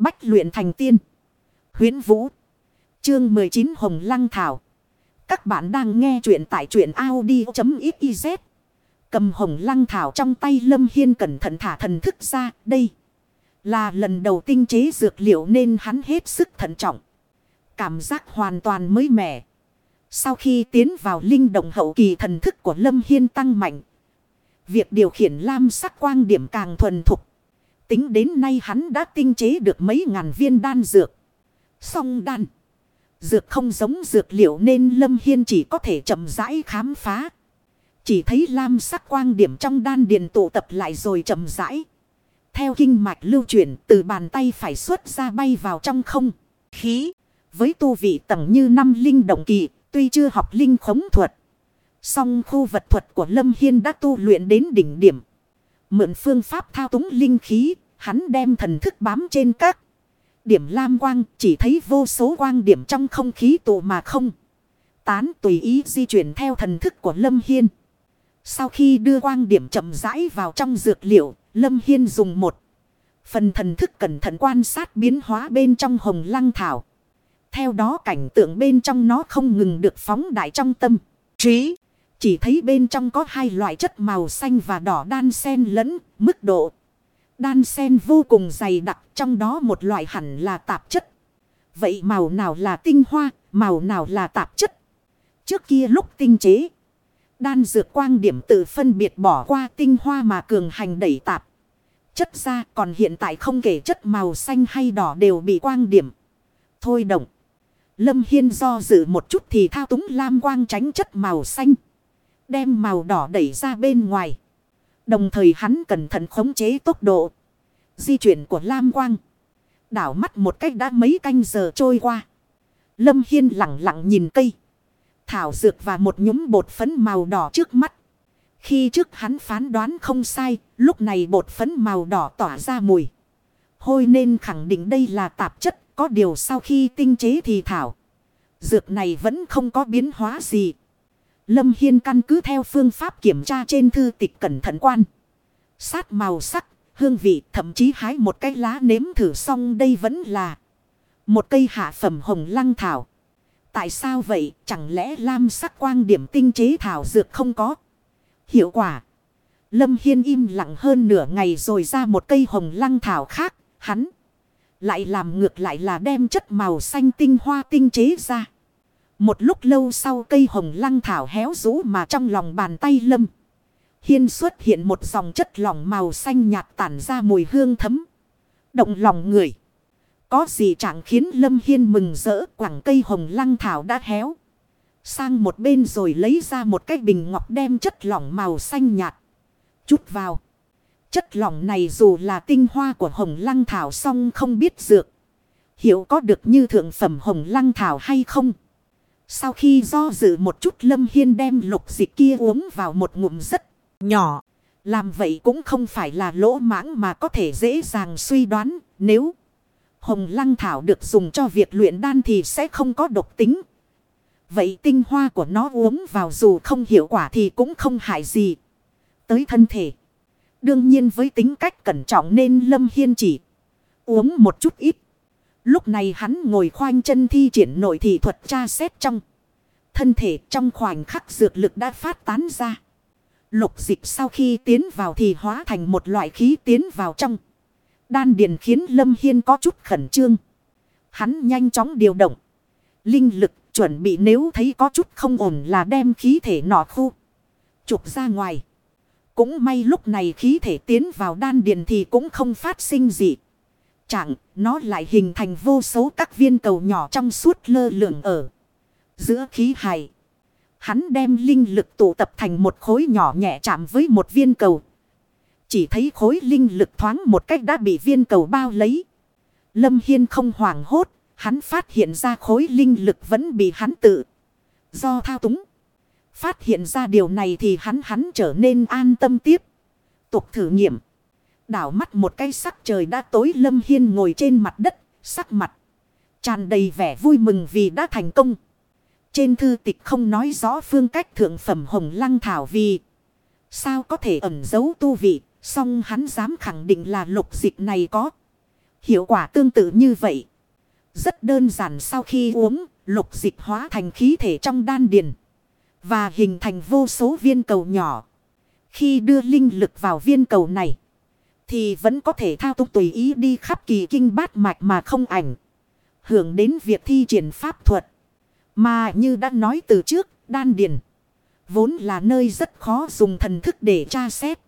Bách luyện thành tiên. huyễn Vũ. Chương 19 Hồng Lăng Thảo. Các bạn đang nghe truyện tại truyện Audi.xyz. Cầm Hồng Lăng Thảo trong tay Lâm Hiên cẩn thận thả thần thức ra. Đây là lần đầu tinh chế dược liệu nên hắn hết sức thận trọng. Cảm giác hoàn toàn mới mẻ. Sau khi tiến vào linh động hậu kỳ, thần thức của Lâm Hiên tăng mạnh. Việc điều khiển lam sắc quang điểm càng thuần thục. Tính đến nay hắn đã tinh chế được mấy ngàn viên đan dược. Song đan. Dược không giống dược liệu nên Lâm Hiên chỉ có thể chậm rãi khám phá. Chỉ thấy lam sắc quang điểm trong đan điền tụ tập lại rồi chậm rãi. Theo kinh mạch lưu chuyển, từ bàn tay phải xuất ra bay vào trong không. Khí. Với tu vị tầng như năm linh động kỳ. Tuy chưa học linh khống thuật. Song khu vật thuật của Lâm Hiên đã tu luyện đến đỉnh điểm. Mượn phương pháp thao túng linh khí. Hắn đem thần thức bám trên các. Điểm lam quang chỉ thấy vô số quang điểm trong không khí tụ mà không. Tán tùy ý di chuyển theo thần thức của Lâm Hiên. Sau khi đưa quang điểm chậm rãi vào trong dược liệu, Lâm Hiên dùng một phần thần thức cẩn thận quan sát biến hóa bên trong hồng lăng thảo. Theo đó cảnh tượng bên trong nó không ngừng được phóng đại trong tâm. Trí, chỉ thấy bên trong có hai loại chất màu xanh và đỏ đan xen lẫn, mức độ. Đan sen vô cùng dày đặc, trong đó một loại hẳn là tạp chất. Vậy màu nào là tinh hoa, màu nào là tạp chất? Trước kia lúc tinh chế. Đan dược quang điểm tự phân biệt bỏ qua tinh hoa mà cường hành đẩy tạp. Chất ra còn hiện tại không kể chất màu xanh hay đỏ đều bị quang điểm. Thôi động. Lâm Hiên do dự một chút thì thao túng lam quang tránh chất màu xanh. Đem màu đỏ đẩy ra bên ngoài. Đồng thời hắn cẩn thận khống chế tốc độ. Di chuyển của lam quang. Đảo mắt một cách đã mấy canh giờ trôi qua. Lâm Hiên lặng lặng nhìn cây thảo dược và một nhúm bột phấn màu đỏ trước mắt. Khi trước hắn phán đoán không sai, lúc này bột phấn màu đỏ tỏa ra mùi. Hôi nên khẳng định đây là tạp chất, có điều sau khi tinh chế thì thảo. Dược này vẫn không có biến hóa gì. Lâm Hiên căn cứ theo phương pháp kiểm tra trên thư tịch cẩn thận quan. Sát màu sắc, hương vị, thậm chí hái một cái lá nếm thử xong đây vẫn là một cây hạ phẩm hồng lăng thảo. Tại sao vậy? Chẳng lẽ lam sắc quang điểm tinh chế thảo dược không có? Hiệu quả. Lâm Hiên im lặng hơn nửa ngày rồi ra một cây hồng lăng thảo khác. Hắn lại làm ngược lại là đem chất màu xanh tinh hoa tinh chế ra. Một lúc lâu sau cây hồng lăng thảo héo rũ mà trong lòng bàn tay Lâm. Hiên xuất hiện một dòng chất lỏng màu xanh nhạt tản ra mùi hương thấm. Động lòng người. Có gì chẳng khiến Lâm Hiên mừng rỡ, quảng cây hồng lăng thảo đã héo. Sang một bên rồi lấy ra một cái bình ngọc đem chất lỏng màu xanh nhạt. Chút vào. Chất lỏng này dù là tinh hoa của hồng lăng thảo song không biết dược. Hiểu có được như thượng phẩm hồng lăng thảo hay không? Sau khi do dự một chút, Lâm Hiên đem lục dịch kia uống vào một ngụm rất nhỏ. Làm vậy cũng không phải là lỗ mãng mà có thể dễ dàng suy đoán nếu Hồng lăng thảo được dùng cho việc luyện đan thì sẽ không có độc tính. Vậy tinh hoa của nó uống vào dù không hiệu quả thì cũng không hại gì. Tới thân thể. Đương nhiên với tính cách cẩn trọng nên Lâm Hiên chỉ uống một chút ít. Lúc này hắn ngồi khoanh chân thi triển nội thị thuật tra xét trong. Thân thể trong khoảnh khắc dược lực đã phát tán ra. Lục dịch sau khi tiến vào thì hóa thành một loại khí tiến vào trong. Đan điền khiến Lâm Hiên có chút khẩn trương. Hắn nhanh chóng điều động. Linh lực chuẩn bị nếu thấy có chút không ổn là đem khí thể nọ khu. Chụp ra ngoài. Cũng may lúc này khí thể tiến vào đan điền thì cũng không phát sinh gì. Chẳng, nó lại hình thành vô số các viên cầu nhỏ trong suốt lơ lửng ở giữa khí hài. Hắn đem linh lực tụ tập thành một khối nhỏ nhẹ chạm với một viên cầu chỉ thấy khối linh lực thoáng một cách đã bị viên cầu bao lấy. Lâm Hiên không hoảng hốt. Hắn phát hiện ra khối linh lực vẫn bị hắn tự. Do thao túng. Phát hiện ra điều này thì hắn hắn trở nên an tâm tiếp. Tục thử nghiệm. Đảo mắt một cái sắc trời đã tối Lâm Hiên ngồi trên mặt đất. Sắc mặt. tràn đầy vẻ vui mừng vì đã thành công. Trên thư tịch không nói rõ phương cách thượng phẩm hồng lăng thảo vì. Sao có thể ẩn giấu tu vị Song hắn dám khẳng định là lục dịch này có Hiệu quả tương tự như vậy. Rất đơn giản sau khi uống, lục dịch hóa thành khí thể trong đan điền. Và hình thành vô số viên cầu nhỏ. Khi đưa linh lực vào viên cầu này. Thì vẫn có thể thao túng tùy ý đi khắp kỳ kinh bát mạch mà không ảnh. Hưởng đến việc thi triển pháp thuật. Mà như đã nói từ trước, đan điền. Vốn là nơi rất khó dùng thần thức để tra xét.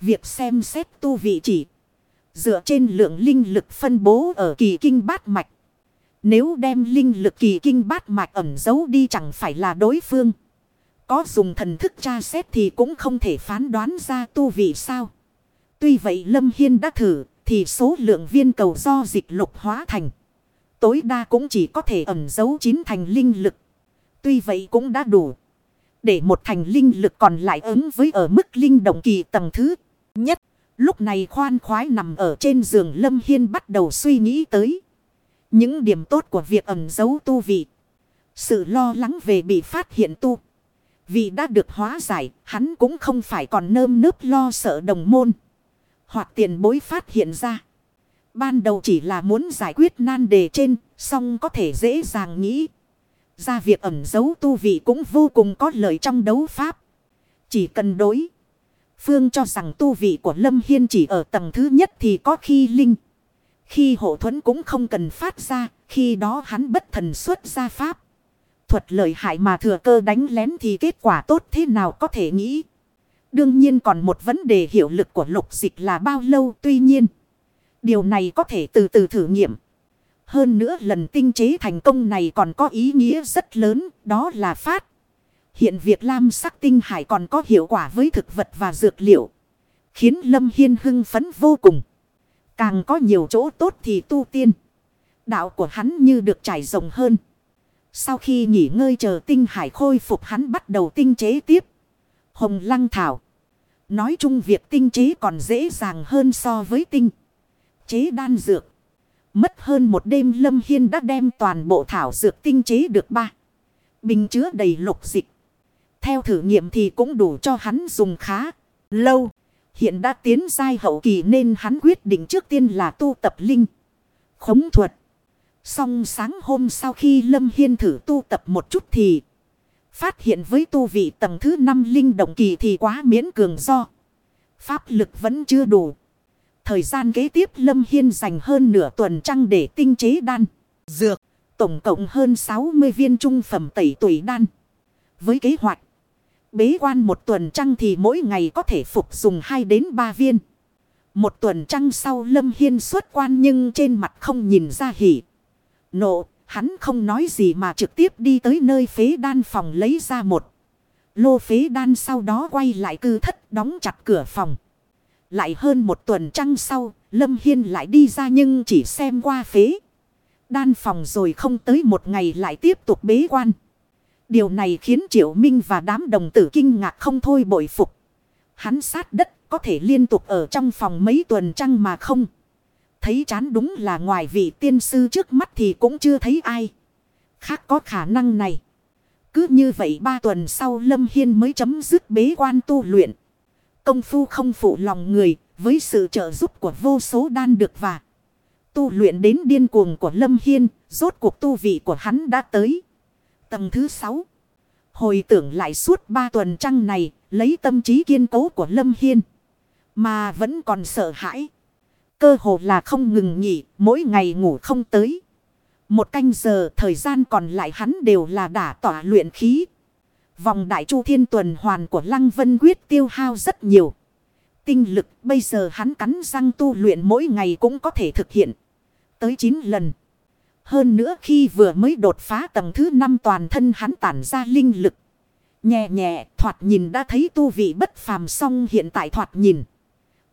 Việc xem xét tu vị chỉ. Dựa trên lượng linh lực phân bố ở kỳ kinh bát mạch. Nếu đem linh lực kỳ kinh bát mạch ẩn giấu đi chẳng phải là đối phương. Có dùng thần thức tra xét thì cũng không thể phán đoán ra tu vị sao. Tuy vậy Lâm Hiên đã thử thì số lượng viên cầu do dịch lục hóa thành. Tối đa cũng chỉ có thể ẩn giấu chín thành linh lực. Tuy vậy cũng đã đủ. Để một thành linh lực còn lại ứng với ở mức linh động kỳ tầng thứ nhất. Lúc này khoan khoái nằm ở trên giường Lâm Hiên bắt đầu suy nghĩ tới. Những điểm tốt của việc ẩn giấu tu vị. Sự lo lắng về bị phát hiện tu. Vì đã được hóa giải, hắn cũng không phải còn nơm nớp lo sợ đồng môn. Hoặc tiền bối phát hiện ra. Ban đầu chỉ là muốn giải quyết nan đề trên, song có thể dễ dàng nghĩ. Ra việc ẩn giấu tu vị cũng vô cùng có lợi trong đấu pháp. Chỉ cần đối. Phương cho rằng tu vị của Lâm Hiên chỉ ở tầng thứ nhất thì có khi linh. Khi hộ thuẫn cũng không cần phát ra, khi đó hắn bất thần xuất ra pháp. Thuật lợi hại mà thừa cơ đánh lén thì kết quả tốt thế nào có thể nghĩ. Đương nhiên còn một vấn đề hiệu lực của lục dịch là bao lâu tuy nhiên. Điều này có thể từ từ thử nghiệm. Hơn nữa lần tinh chế thành công này còn có ý nghĩa rất lớn, đó là phát. Hiện việc lam sắc tinh hải còn có hiệu quả với thực vật và dược liệu. Khiến Lâm Hiên hưng phấn vô cùng. Càng có nhiều chỗ tốt thì tu tiên. Đạo của hắn như được trải rộng hơn. Sau khi nghỉ ngơi chờ tinh hải khôi phục hắn bắt đầu tinh chế tiếp. Hồng Lăng Thảo. Nói chung việc tinh chế còn dễ dàng hơn so với tinh. Chế đan dược. Mất hơn một đêm Lâm Hiên đã đem toàn bộ thảo dược tinh chế được ba. Bình chứa đầy lục dịch. Theo thử nghiệm thì cũng đủ cho hắn dùng khá lâu. Hiện đã tiến giai hậu kỳ nên hắn quyết định trước tiên là tu tập linh. Khống thuật. Xong sáng hôm sau khi Lâm Hiên thử tu tập một chút thì phát hiện với tu vị tầng thứ 5 linh động kỳ thì quá miễn cường do. Pháp lực vẫn chưa đủ. Thời gian kế tiếp Lâm Hiên dành hơn nửa tuần trăng để tinh chế đan, dược, tổng cộng hơn 60 viên trung phẩm tẩy tuổi đan. Với kế hoạch bế quan một tuần trăng thì mỗi ngày có thể phục dùng 2 đến 3 viên. Một tuần trăng sau Lâm Hiên xuất quan nhưng trên mặt không nhìn ra hỉ. Nộ, hắn không nói gì mà trực tiếp đi tới nơi phế đan phòng lấy ra một. Lô phế đan sau đó quay lại cư thất đóng chặt cửa phòng. Lại hơn một tuần trăng sau, Lâm Hiên lại đi ra nhưng chỉ xem qua phế. Đan phòng rồi không tới một ngày lại tiếp tục bế quan. Điều này khiến Triệu Minh và đám đồng tử kinh ngạc không thôi bội phục. Hắn sát đất có thể liên tục ở trong phòng mấy tuần trăng mà không. Thấy chán đúng là ngoài vị tiên sư trước mắt thì cũng chưa thấy ai. Khác có khả năng này. Cứ như vậy ba tuần sau Lâm Hiên mới chấm dứt bế quan tu luyện. Công phu không phụ lòng người với sự trợ giúp của vô số đan được và tu luyện đến điên cuồng của Lâm Hiên, rốt cuộc tu vị của hắn đã tới. Tầng thứ sáu Hồi tưởng lại suốt ba tuần trăng này, lấy tâm trí kiên cố của Lâm Hiên. Mà vẫn còn sợ hãi. Cơ hồ là không ngừng nghỉ, mỗi ngày ngủ không tới. Một canh giờ thời gian còn lại hắn đều là đả tỏa luyện khí. Vòng đại chu thiên tuần hoàn của Lăng Vân Quyết tiêu hao rất nhiều. Tinh lực bây giờ hắn cắn răng tu luyện mỗi ngày cũng có thể thực hiện. Tới 9 lần. Hơn nữa khi vừa mới đột phá tầng thứ 5 toàn thân hắn tản ra linh lực. Nhẹ nhẹ thoạt nhìn đã thấy tu vị bất phàm song hiện tại thoạt nhìn.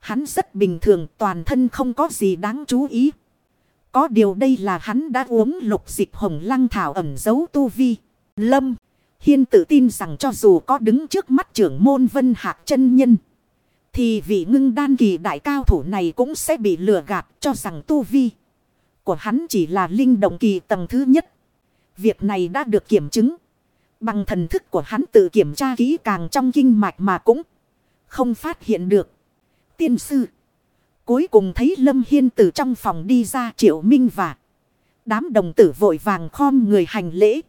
Hắn rất bình thường, toàn thân không có gì đáng chú ý. Có điều đây là hắn đã uống lục dịch hồng lăng thảo ẩm giấu tu vi. Lâm. Hiên tự tin rằng cho dù có đứng trước mắt trưởng môn vân hạc chân nhân. Thì vị ngưng đan kỳ đại cao thủ này cũng sẽ bị lừa gạt cho rằng tu vi của hắn chỉ là linh động kỳ tầng thứ nhất. Việc này đã được kiểm chứng. Bằng thần thức của hắn tự kiểm tra kỹ càng trong kinh mạch mà cũng không phát hiện được. Tiên sư. cuối cùng thấy Lâm Hiên từ trong phòng đi ra triệu minh và đám đồng tử vội vàng khom người hành lễ.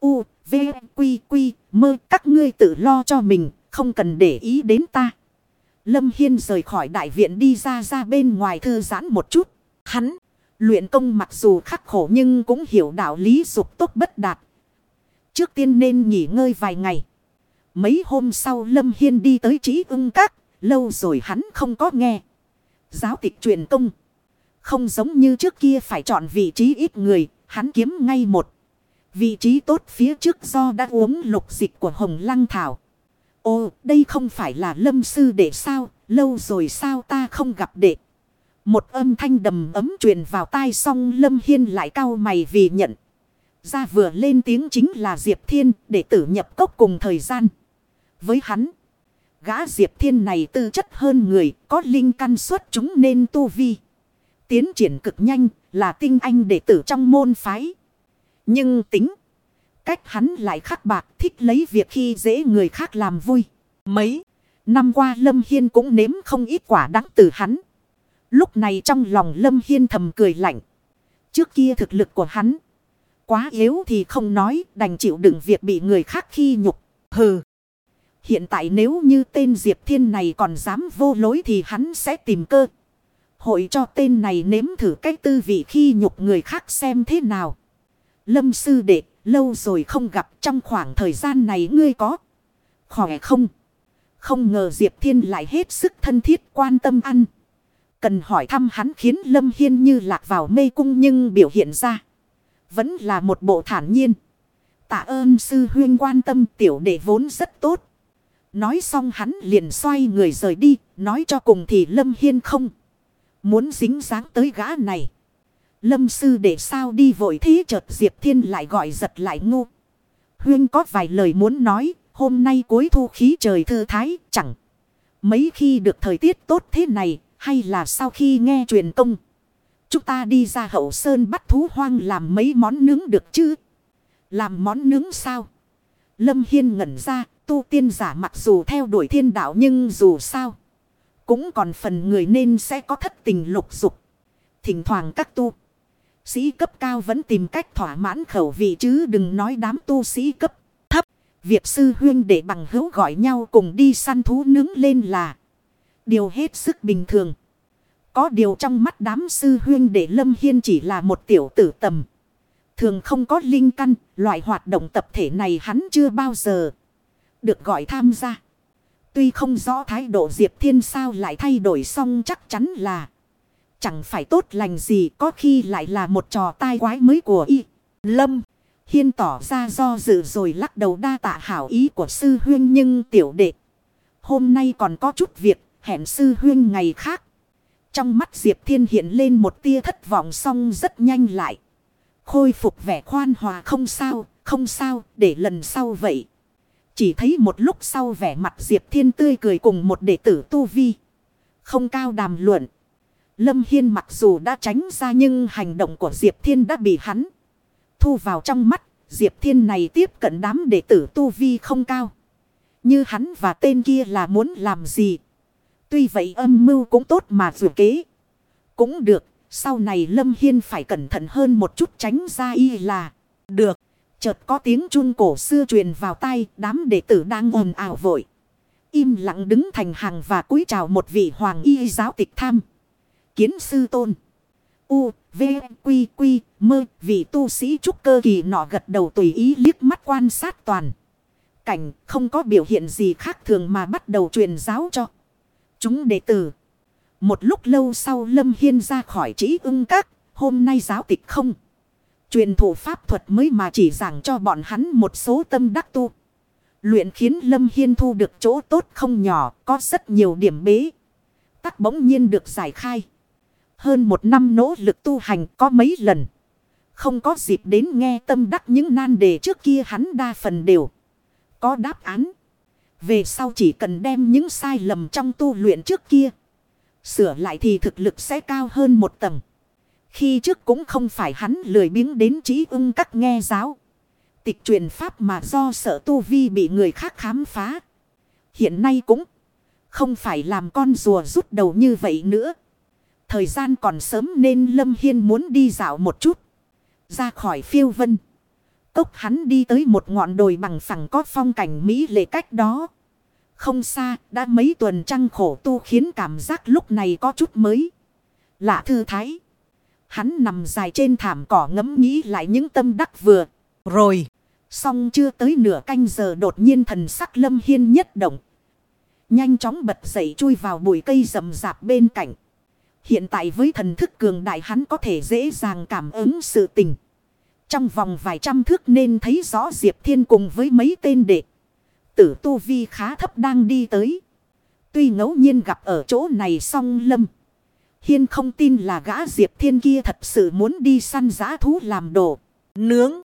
U, V, Quy, Quy, mơ các ngươi tự lo cho mình, không cần để ý đến ta. Lâm Hiên rời khỏi đại viện đi ra ra bên ngoài thư giãn một chút. Hắn, luyện công mặc dù khắc khổ nhưng cũng hiểu đạo lý dục tốt bất đạt. Trước tiên nên nghỉ ngơi vài ngày. Mấy hôm sau Lâm Hiên đi tới trí ưng các, lâu rồi hắn không có nghe. Giáo tịch truyền công. Không giống như trước kia phải chọn vị trí ít người, hắn kiếm ngay một. Vị trí tốt phía trước do đã uống lục dịch của Hồng Lăng Thảo. Ồ, đây không phải là lâm sư đệ sao, lâu rồi sao ta không gặp đệ. Một âm thanh đầm ấm truyền vào tai xong lâm hiên lại cau mày vì nhận. Ra vừa lên tiếng chính là Diệp Thiên để tử nhập cốc cùng thời gian. Với hắn, gã Diệp Thiên này tư chất hơn người, có linh căn xuất chúng nên tu vi. Tiến triển cực nhanh là tinh anh đệ tử trong môn phái. Nhưng tính. Cách hắn lại khắc bạc thích lấy việc khi dễ người khác làm vui. Mấy. Năm qua Lâm Hiên cũng nếm không ít quả đắng từ hắn. Lúc này trong lòng Lâm Hiên thầm cười lạnh. Trước kia thực lực của hắn. Quá yếu thì không nói đành chịu đựng việc bị người khác khi nhục. Hừ. Hiện tại nếu như tên Diệp Thiên này còn dám vô lối thì hắn sẽ tìm cơ. Hội cho tên này nếm thử cách tư vị khi nhục người khác xem thế nào. Lâm sư đệ, lâu rồi không gặp trong khoảng thời gian này ngươi có. Khỏe không? Không ngờ Diệp Thiên lại hết sức thân thiết quan tâm ăn. Cần hỏi thăm hắn khiến Lâm Hiên như lạc vào mê cung nhưng biểu hiện ra. Vẫn là một bộ thản nhiên. Tạ ơn sư huyên quan tâm tiểu đệ vốn rất tốt. Nói xong hắn liền xoay người rời đi. Nói cho cùng thì Lâm Hiên không. Muốn dính dáng tới gã này. Lâm sư để sao đi vội thế chợt Diệp Thiên lại gọi giật lại ngu. Huyên có vài lời muốn nói. Hôm nay cuối thu khí trời thư thái, chẳng. Mấy khi được thời tiết tốt thế này. Hay là sau khi nghe truyền công. Chúng ta đi ra hậu sơn bắt thú hoang làm mấy món nướng được chứ? Làm món nướng sao? Lâm Hiên ngẩn ra, tu tiên giả mặc dù theo đuổi thiên đạo nhưng dù sao. Cũng còn phần người nên sẽ có thất tình lục dục. Thỉnh thoảng các tu. Sĩ cấp cao vẫn tìm cách thỏa mãn khẩu vị chứ đừng nói đám tu sĩ cấp thấp. Việc sư huyên để bằng hữu gọi nhau cùng đi săn thú nướng lên là điều hết sức bình thường. Có điều trong mắt đám sư huyên để Lâm Hiên chỉ là một tiểu tử tầm. Thường không có linh căn, loại hoạt động tập thể này hắn chưa bao giờ được gọi tham gia. Tuy không rõ thái độ Diệp Thiên sao lại thay đổi xong chắc chắn là chẳng phải tốt lành gì có khi lại là một trò tai quái mới của y. Lâm Hiên tỏ ra do dự rồi lắc đầu đa tạ hảo ý của sư huyên nhưng tiểu đệ. Hôm nay còn có chút việc hẹn sư huyên ngày khác. Trong mắt Diệp Thiên hiện lên một tia thất vọng xong rất nhanh lại. Khôi phục vẻ khoan hòa không sao, không sao, để lần sau vậy. Chỉ thấy một lúc sau vẻ mặt Diệp Thiên tươi cười cùng một đệ tử tu vi. Không cao đàm luận. Lâm Hiên mặc dù đã tránh ra nhưng hành động của Diệp Thiên đã bị hắn thu vào trong mắt. Diệp Thiên này tiếp cận đám đệ tử tu vi không cao. Như hắn và tên kia là muốn làm gì. Tuy vậy âm mưu cũng tốt mà dù kế. Cũng được. Sau này Lâm Hiên phải cẩn thận hơn một chút tránh ra y là. Được. Chợt có tiếng chun cổ xưa truyền vào tay. Đám đệ tử đang ồn ào vội. Im lặng đứng thành hàng và cúi chào một vị hoàng y giáo tịch tham. Kiến sư tôn. U, V, Quy, Quy, mơ. Vị tu sĩ trúc cơ kỳ nọ gật đầu tùy ý liếc mắt quan sát toàn. Cảnh không có biểu hiện gì khác thường mà bắt đầu truyền giáo cho. Chúng đệ tử. Một lúc lâu sau Lâm Hiên ra khỏi trí ưng các. Hôm nay giáo tịch không. Truyền thủ pháp thuật mới mà chỉ giảng cho bọn hắn một số tâm đắc tu. Luyện khiến Lâm Hiên thu được chỗ tốt không nhỏ. Có rất nhiều điểm bế. Tắc bỗng nhiên được giải khai. Hơn một năm nỗ lực tu hành có mấy lần. Không có dịp đến nghe tâm đắc những nan đề trước kia hắn đa phần đều. Có đáp án. Về sau chỉ cần đem những sai lầm trong tu luyện trước kia. Sửa lại thì thực lực sẽ cao hơn một tầng. Khi trước cũng không phải hắn lười biếng đến trí ưng các nghe giáo. Tịch truyền pháp mà do sợ tu vi bị người khác khám phá. Hiện nay cũng không phải làm con rùa rút đầu như vậy nữa. Thời gian còn sớm nên Lâm Hiên muốn đi dạo một chút. Ra khỏi phiêu vân. tốc hắn đi tới một ngọn đồi bằng phẳng có phong cảnh Mỹ lệ cách đó. Không xa, đã mấy tuần trăng khổ tu khiến cảm giác lúc này có chút mới. Lạ thư thái. Hắn nằm dài trên thảm cỏ ngẫm nghĩ lại những tâm đắc vừa. Rồi. Xong chưa tới nửa canh giờ đột nhiên thần sắc lâm hiên nhất động. Nhanh chóng bật dậy chui vào bụi cây rậm rạp bên cạnh. Hiện tại với thần thức cường đại hắn có thể dễ dàng cảm ứng sự tình. Trong vòng vài trăm thước nên thấy rõ Diệp Thiên cùng với mấy tên đệ. Tử Tu Vi khá thấp đang đi tới. Tuy ngẫu nhiên gặp ở chỗ này song lâm. Hiên không tin là gã Diệp Thiên kia thật sự muốn đi săn giã thú làm đồ. Nướng.